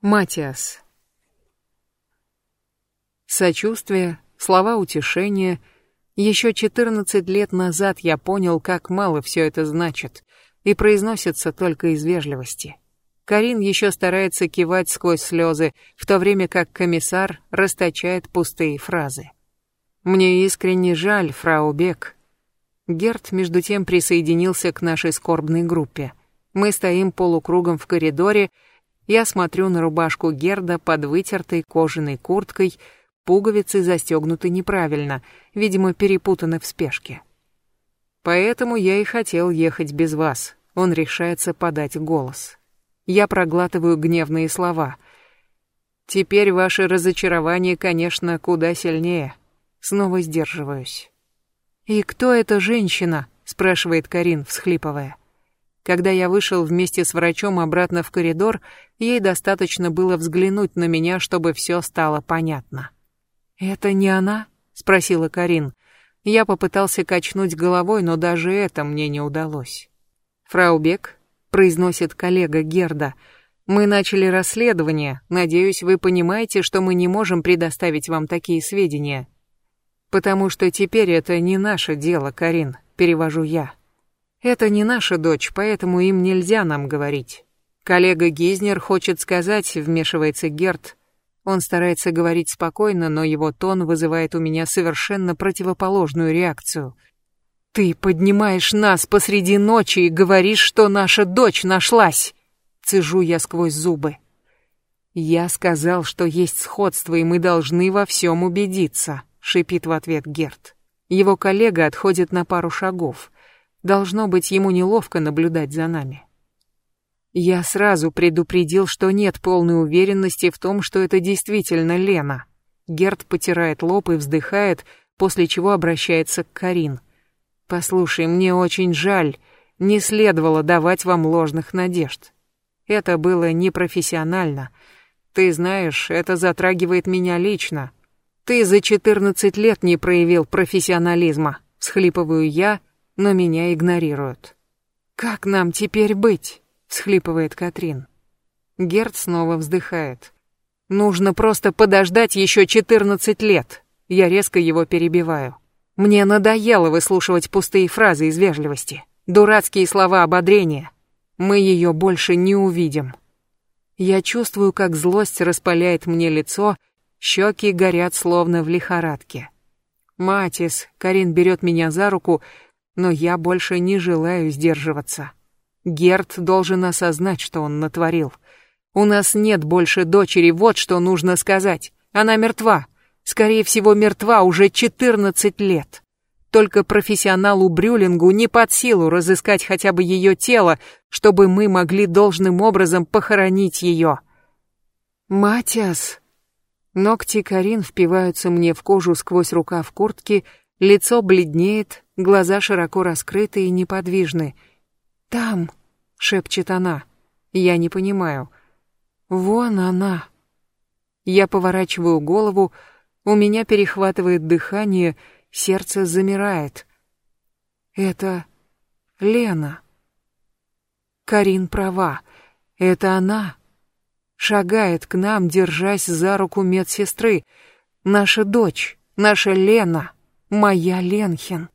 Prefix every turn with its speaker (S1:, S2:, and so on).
S1: Матиас. Сочувствие, слова утешения. Еще 14 лет назад я понял, как мало все это значит, и произносится только из вежливости. Карин еще старается кивать сквозь слезы, в то время как комиссар расточает пустые фразы. Мне искренне жаль, фрау Бек. Герт между тем присоединился к нашей скорбной группе. Мы стоим полукругом в коридоре, я смотрю на рубашку Герда под вытертой кожаной курткой, пуговицы застегнуты неправильно, видимо, перепутаны в спешке. Поэтому я и хотел ехать без вас. Он решается подать голос. Я проглатываю гневные слова. Теперь ваше разочарование, конечно, куда сильнее. Снова сдерживаюсь. «И кто эта женщина?» — спрашивает Карин, всхлипывая. Когда я вышел вместе с врачом обратно в коридор, ей достаточно было взглянуть на меня, чтобы все стало понятно. «Это не она?» — спросила Карин. Я попытался качнуть головой, но даже это мне не удалось. «Фрау Бек», — произносит коллега Герда, — «мы начали расследование. Надеюсь, вы понимаете, что мы не можем предоставить вам такие сведения». «Потому что теперь это не наше дело, Карин», — перевожу я. Это не наша дочь, поэтому им нельзя нам говорить. Коллега Гизнер хочет сказать, вмешивается Герт. Он старается говорить спокойно, но его тон вызывает у меня совершенно противоположную реакцию. Ты поднимаешь нас посреди ночи и говоришь, что наша дочь нашлась. Цежу я сквозь зубы. Я сказал, что есть сходство, и мы должны во всем убедиться, шипит в ответ Герт. Его коллега отходит на пару шагов. Должно быть, ему неловко наблюдать за нами. Я сразу предупредил, что нет полной уверенности в том, что это действительно Лена. Герт потирает лоб и вздыхает, после чего обращается к Карин. «Послушай, мне очень жаль, не следовало давать вам ложных надежд. Это было непрофессионально. Ты знаешь, это затрагивает меня лично. Ты за 14 лет не проявил профессионализма», — всхлипываю я, но меня игнорируют. «Как нам теперь быть?» — всхлипывает Катрин. Герд снова вздыхает. «Нужно просто подождать еще 14 лет». Я резко его перебиваю. Мне надоело выслушивать пустые фразы из вежливости, дурацкие слова ободрения. Мы ее больше не увидим. Я чувствую, как злость распаляет мне лицо, щеки горят словно в лихорадке. Матис, Карин берет меня за руку, но я больше не желаю сдерживаться. Герт должен осознать, что он натворил. У нас нет больше дочери, вот что нужно сказать. Она мертва. Скорее всего, мертва уже 14 лет. Только профессионалу Брюлингу не под силу разыскать хотя бы ее тело, чтобы мы могли должным образом похоронить ее. Матиас. Ногти Карин впиваются мне в кожу сквозь рукав куртки, лицо бледнеет, глаза широко раскрыты и неподвижны. «Там», — шепчет она, — «я не понимаю». «Вон она». Я поворачиваю голову, у меня перехватывает дыхание, сердце замирает. Это Лена. Карин права, это она. Шагает к нам, держась за руку медсестры. Наша дочь, наша Лена, моя Ленхен.